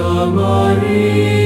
Santa Maria.